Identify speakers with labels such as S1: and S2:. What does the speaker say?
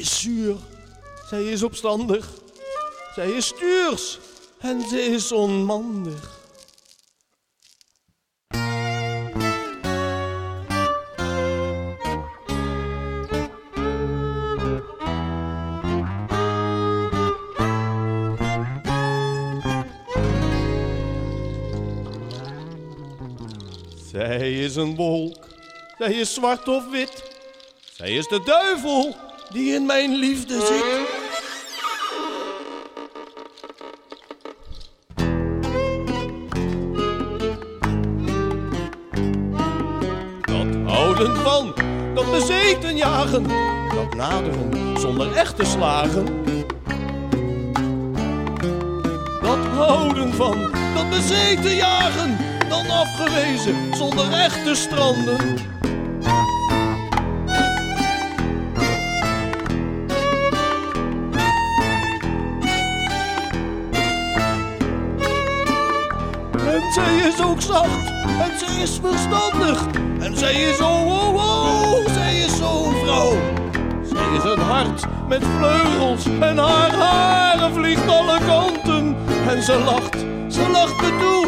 S1: is zuur, zij is opstandig, zij is stuurs. En ze is onmandig. Zij is een wolk, zij is zwart of wit. Zij is de duivel die in mijn liefde zit. Dat houden van, dat bezeten jagen, dat naderen zonder echt te slagen. Dat houden van, dat bezeten jagen, dan afgewezen zonder echt te stranden. Zij is ook zacht en zij is verstandig. En zij is oh oh zij is zo'n vrouw. Zij is een hart met vleugels en haar haren vliegt alle kanten. En ze lacht, ze lacht me